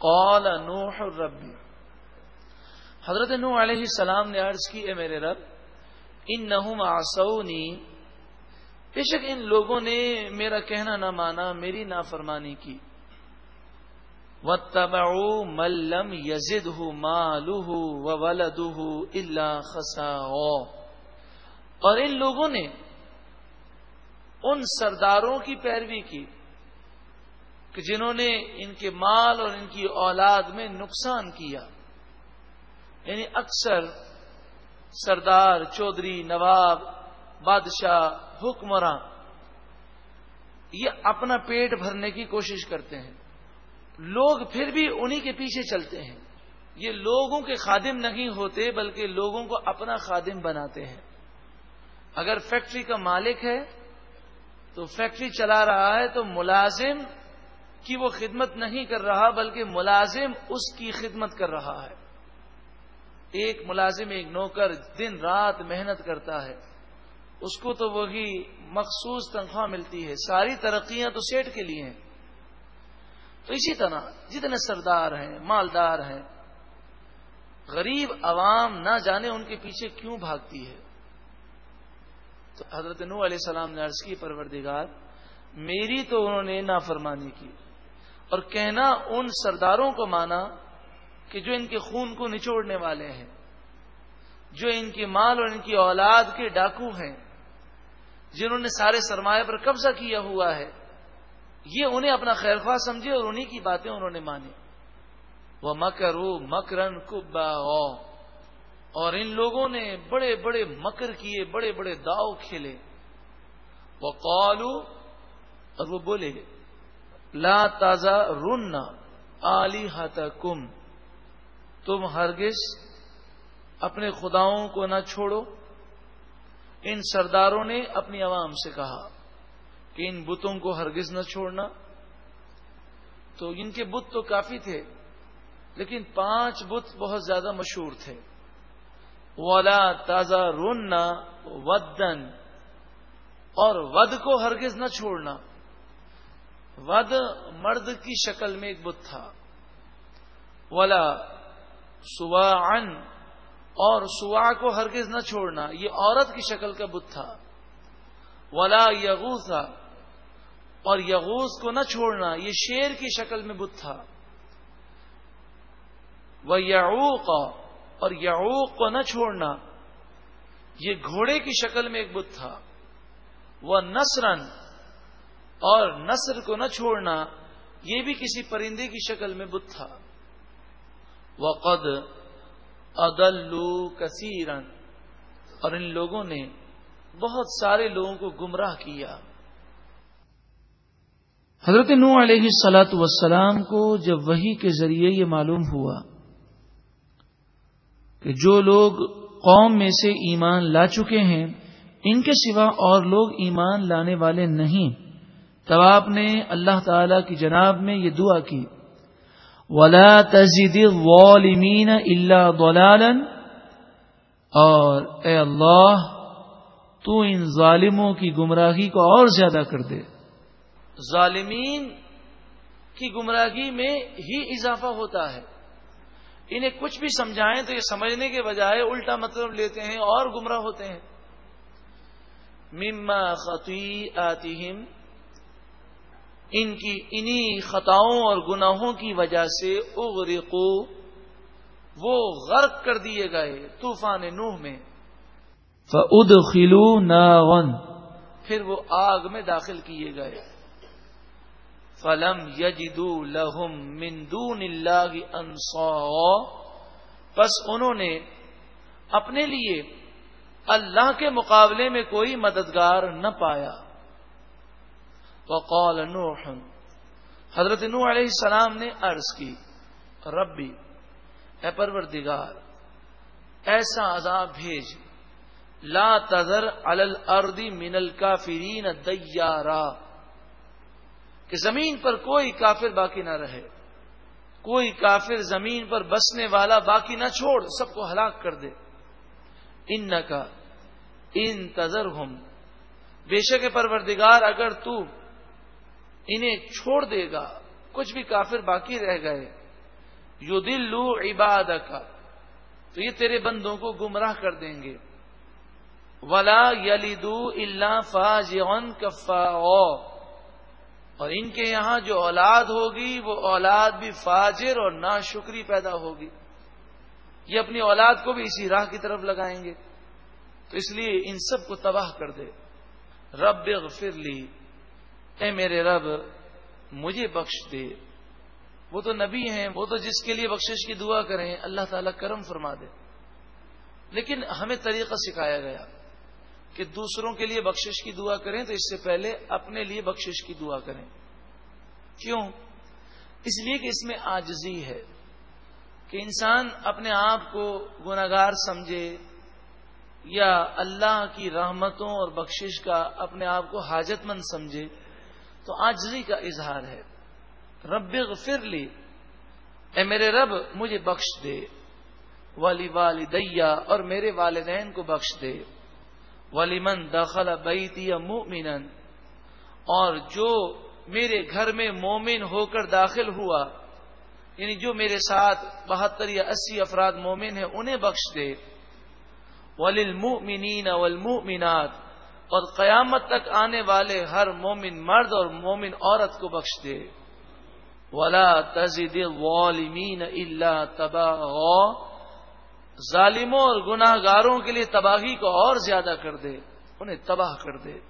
قال نوح ربی۔ حضرت نوح علیہ السلام نے عرض کی، اے میرے رب ان نہ آسونی بے شک ان لوگوں نے میرا کہنا نہ مانا، میری نافرمانی کی۔ و تباؤ ملم یزد ہُ مالو و ولد اللہ خسا اور ان لوگوں نے ان سرداروں کی پیروی کی۔ کہ جنہوں نے ان کے مال اور ان کی اولاد میں نقصان کیا۔ یعنی اکثر سردار، چودھری، نواب، بادشاہ حکمراں یہ اپنا پیٹ بھرنے کی کوشش کرتے ہیں۔ لوگ پھر بھی انہی کے پیچھے چلتے ہیں۔ یہ لوگوں کے خادم نہیں ہوتے بلکہ لوگوں کو اپنا خادم بناتے ہیں۔ اگر فیکٹری کا مالک ہے تو فیکٹری چلا رہا ہے تو ملازم کی وہ خدمت نہیں کر رہا بلکہ ملازم اس کی خدمت کر رہا ہے۔ ایک ملازم، ایک نوکر دن رات محنت کرتا ہے۔ اس کو تو وہی مخصوص تنخواہ ملتی ہے۔ ساری ترقیاں تو سیٹ کے لیے ہیں۔ تو اسی طرح جتنے سردار ہیں، مالدار ہیں، غریب عوام نہ جانے ان کے پیچھے کیوں بھاگتی ہے۔ تو حضرت نو علیہ السلام نے عرض کی، پروردگار، میری تو انہوں نے نافرمانی کی۔ اور کہنا ان سرداروں کو مانا کہ جو ان کے خون کو نچوڑنے والے ہیں، جو ان کے مال اور ان کی اولاد کے ڈاکو ہیں، جنہوں نے سارے سرمایہ پر قبضہ کیا ہوا ہے، یہ انہیں اپنا خیر خواہ سمجھے اور انہیں کی باتیں انہوں نے مانی۔ وہ مکرو مکرن کبا اور ان لوگوں نے بڑے بڑے مکر کیے، بڑے بڑے داؤ کھیلے۔ وہ اور وہ بولے لا تازہ رن علی کم تم ہرگز اپنے خداؤں کو نہ چھوڑو۔ ان سرداروں نے اپنی عوام سے کہا کہ ان بتوں کو ہرگز نہ چھوڑنا۔ تو ان کے بت تو کافی تھے، لیکن پانچ بت بہت زیادہ مشہور تھے۔ ولا تازہ روننا ودن اور ود کو ہرگز نہ چھوڑنا۔ ود مرد کی شکل میں ایک بت تھا۔ ولا سوا اور سوا کو ہرگز نہ چھوڑنا، یہ عورت کی شکل کا بت تھا۔ ولا یغوسا اور یغوس کو نہ چھوڑنا، یہ شیر کی شکل میں بت تھا۔ وہ یعوق اور یعوق کو نہ چھوڑنا، یہ گھوڑے کی شکل میں ایک بت تھا۔ وہ نسرن اور نصر کو نہ چھوڑنا یہ بھی کسی پرندے کی شکل میں بت تھا۔ وہ قد ادلو کثیرن اور ان لوگوں نے بہت سارے لوگوں کو گمراہ کیا۔ حضرت نو علیہ سلاۃ وسلام کو جب وہی کے ذریعے یہ معلوم ہوا کہ جو لوگ قوم میں سے ایمان لا چکے ہیں، ان کے سوا اور لوگ ایمان لانے والے نہیں۔ تب آپ نے اللہ تعالی کی جناب میں یہ دعا کی۔ ولا تزید والمین اللہ دلالن اور اے اللہ، تو ان ظالموں کی گمراہی کو اور زیادہ کر دے۔ ظالمین کی گمراہی میں ہی اضافہ ہوتا ہے۔ انہیں کچھ بھی سمجھائیں تو یہ سمجھنے کے بجائے الٹا مطلب لیتے ہیں اور گمراہ ہوتے ہیں۔ مما خطی آتی ان کی انہی خطاؤں اور گناہوں کی وجہ سے اغرقو وہ غرق کر دیے گئے طوفان نوح میں۔ فد خلو پھر وہ آگ میں داخل کیے گئے۔ فلم یجدو لہم مندون اللہ انسا بس انہوں نے اپنے لیے اللہ کے مقابلے میں کوئی مددگار نہ پایا۔ وقال نوح. حضرت نوح علیہ السلام نے عرض کی، ربی، اے پروردگار، ایسا عذاب بھیج، لا تذر الارض من الکافرین دیارا، کہ زمین پر کوئی کافر باقی نہ رہے، کوئی کافر زمین پر بسنے والا باقی نہ چھوڑ، سب کو ہلاک کر دے۔ ان کا ان تذر ہم بے شک پروردگار، اگر تو انہیں چھوڑ دے گا۔ کچھ بھی کافر باقی رہ گئے۔ یو دلو عباد کا تو یہ تیرے بندوں کو گمراہ کر دیں گے۔ ولا یلیدو اللہ فاج کفا اور ان کے یہاں جو اولاد ہوگی، وہ اولاد بھی فاجر اور نا شکری پیدا ہوگی۔ یہ اپنی اولاد کو بھی اسی راہ کی طرف لگائیں گے۔ تو اس لیے ان سب کو تباہ کر دے۔ رب اغفر لی۔ اے میرے رب، مجھے بخش دے۔ وہ تو نبی ہیں، وہ تو جس کے لیے بخشش کی دعا کریں، اللہ تعالیٰ کرم فرما دے۔ لیکن ہمیں طریقہ سکھایا گیا کہ دوسروں کے لیے بخشش کی دعا کریں تو اس سے پہلے اپنے لیے بخشش کی دعا کریں۔ کیوں؟ اس لیے کہ اس میں آجزی ہے کہ انسان اپنے آپ کو گناگار سمجھے یا اللہ کی رحمتوں اور بخشش کا اپنے آپ کو حاجت مند سمجھے۔ تو آجزی کا اظہار ہے۔ رب غفر لی۔ اے میرے رب، مجھے بخش دے۔ والی والدیا اور میرے والدین کو بخش دے۔ ولیمن دخل بیتی مؤمنا۔ اور جو میرے گھر میں مومن ہو کر داخل ہوا یعنی جو میرے ساتھ بہتر یا اسی افراد مومن ہیں، انہیں بخش دے۔ وللمؤمنین والمؤمنات۔ اور قیامت تک آنے والے ہر مومن مرد اور مومن عورت کو بخش دے۔ ولا تزد والمین اللہ تباہ ظالموں اور گناہ گاروں کے لیے تباہی کو اور زیادہ کر دے، انہیں تباہ کر دے۔